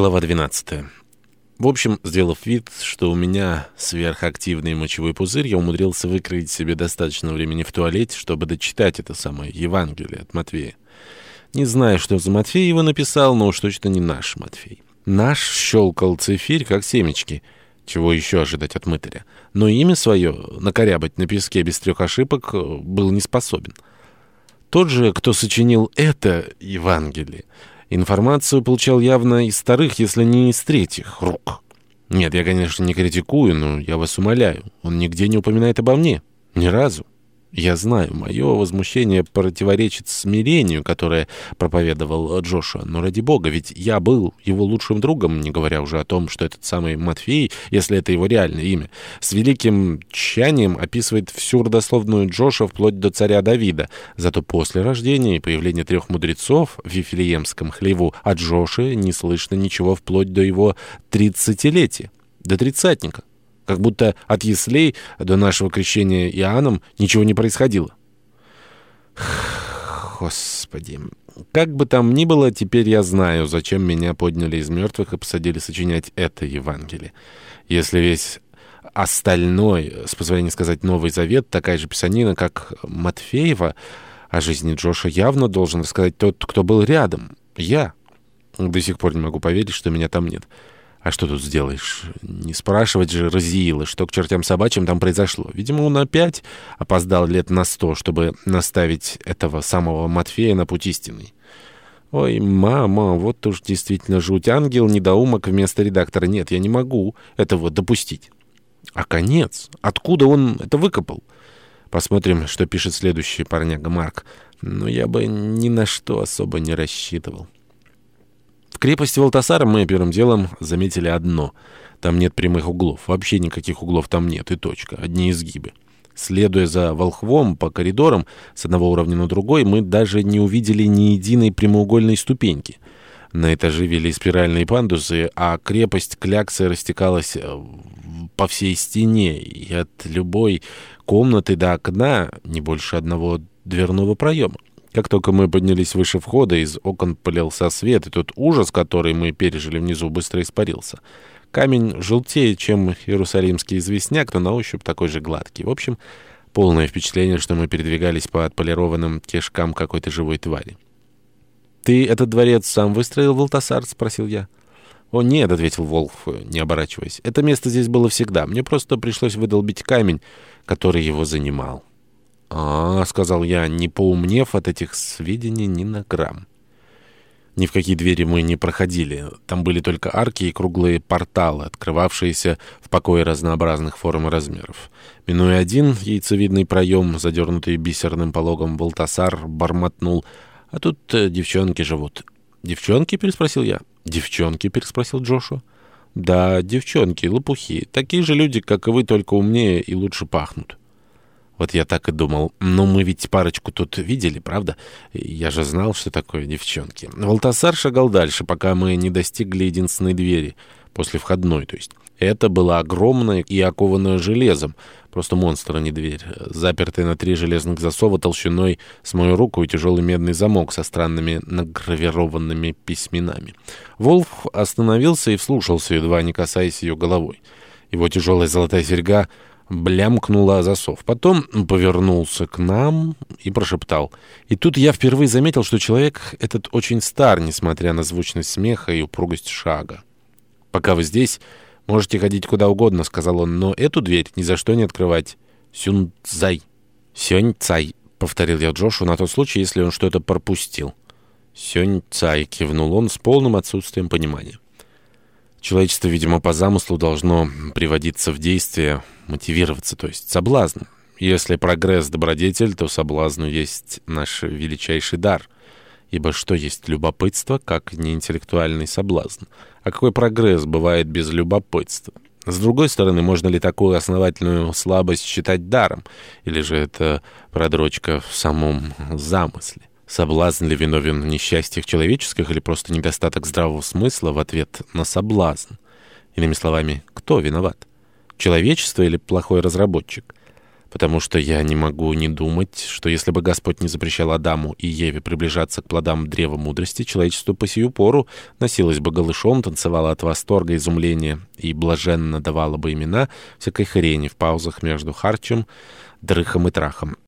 Глава 12. В общем, сделав вид, что у меня сверхактивный мочевой пузырь, я умудрился выкроить себе достаточно времени в туалете, чтобы дочитать это самое Евангелие от Матвея. Не знаю, что за Матфей его написал, но уж точно не наш Матфей. Наш щелкал цифирь, как семечки. Чего еще ожидать от мытаря? Но имя свое накорябать на песке без трех ошибок был не способен. Тот же, кто сочинил это Евангелие, Информацию получал явно из вторых, если не из третьих рук. Нет, я, конечно, не критикую, но я вас умоляю, он нигде не упоминает обо мне. Ни разу. Я знаю, мое возмущение противоречит смирению, которое проповедовал Джоша. Но ради бога, ведь я был его лучшим другом, не говоря уже о том, что этот самый Матфей, если это его реальное имя, с великим тщанием описывает всю родословную Джоша вплоть до царя Давида. Зато после рождения и появления трех мудрецов в Вифлеемском хлеву от Джоши не слышно ничего вплоть до его тридцатилетия, до тридцатника как будто от яслей до нашего крещения Иоанном ничего не происходило. Господи, как бы там ни было, теперь я знаю, зачем меня подняли из мертвых и посадили сочинять это Евангелие. Если весь остальной, с позволения сказать, Новый Завет, такая же писанина, как Матфеева, о жизни Джоша явно должен рассказать тот, кто был рядом. Я. До сих пор не могу поверить, что меня там нет. А что тут сделаешь? Не спрашивать же Разиила, что к чертям собачьим там произошло. Видимо, он опять опоздал лет на сто, чтобы наставить этого самого Матфея на путь истинный. Ой, мама, вот уж действительно жуть. Ангел, недоумок вместо редактора. Нет, я не могу этого допустить. А конец? Откуда он это выкопал? Посмотрим, что пишет следующий парняга Марк. Но я бы ни на что особо не рассчитывал крепости Валтасара мы первым делом заметили одно. Там нет прямых углов. Вообще никаких углов там нет. И точка. Одни изгибы. Следуя за волхвом по коридорам с одного уровня на другой, мы даже не увидели ни единой прямоугольной ступеньки. На этаже вели спиральные пандусы, а крепость Кляксы растекалась э, по всей стене, и от любой комнаты до окна не больше одного дверного проема. Как только мы поднялись выше входа, из окон полился свет, и тот ужас, который мы пережили внизу, быстро испарился. Камень желтее, чем иерусалимский известняк, но на ощупь такой же гладкий. В общем, полное впечатление, что мы передвигались по отполированным кишкам какой-то живой твари. «Ты этот дворец сам выстроил, Волтасар?» — спросил я. «О, нет», — ответил Волф, не оборачиваясь. «Это место здесь было всегда. Мне просто пришлось выдолбить камень, который его занимал». «А, — сказал я, не поумнев от этих сведений ни на грамм. Ни в какие двери мы не проходили. Там были только арки и круглые порталы, открывавшиеся в покое разнообразных форм и размеров. Минуя один яйцевидный проем, задернутый бисерным пологом, Волтасар бормотнул. «А тут э, девчонки живут». «Девчонки?» — переспросил я. «Девчонки?» — переспросил Джошуа. «Да, девчонки, лопухи. Такие же люди, как и вы, только умнее и лучше пахнут». Вот я так и думал. Ну, мы ведь парочку тут видели, правда? Я же знал, что такое девчонки. Валтасар шагал дальше, пока мы не достигли единственной двери. После входной, то есть. Это была огромная и окованная железом. Просто монстр, а не дверь. Запертая на три железных засова толщиной с мою руку и тяжелый медный замок со странными награвированными письменами. Волф остановился и вслушался, едва не касаясь ее головой. Его тяжелая золотая серьга блямкнула засов. Потом повернулся к нам и прошептал. И тут я впервые заметил, что человек этот очень стар, несмотря на звучность смеха и упругость шага. «Пока вы здесь, можете ходить куда угодно», — сказал он, «но эту дверь ни за что не открывать. Сюнцай». «Сюнь-цай», — повторил я Джошу на тот случай, если он что-то пропустил. «Сюнь-цай», — кивнул он с полным отсутствием понимания. Человечество, видимо, по замыслу должно приводиться в действие, мотивироваться, то есть соблазн. Если прогресс — добродетель, то соблазну есть наш величайший дар. Ибо что есть любопытство, как неинтеллектуальный соблазн? А какой прогресс бывает без любопытства? С другой стороны, можно ли такую основательную слабость считать даром? Или же это продрочка в самом замысле? Соблазн ли виновен в несчастьях человеческих или просто недостаток здравого смысла в ответ на соблазн? Иными словами, кто виноват? Человечество или плохой разработчик? потому что я не могу не думать, что если бы Господь не запрещал Адаму и Еве приближаться к плодам древа мудрости, человечество по сию пору носилось бы голышом, танцевало от восторга, изумления и блаженно давало бы имена всякой хрени в паузах между харчем, дрыхом и трахом.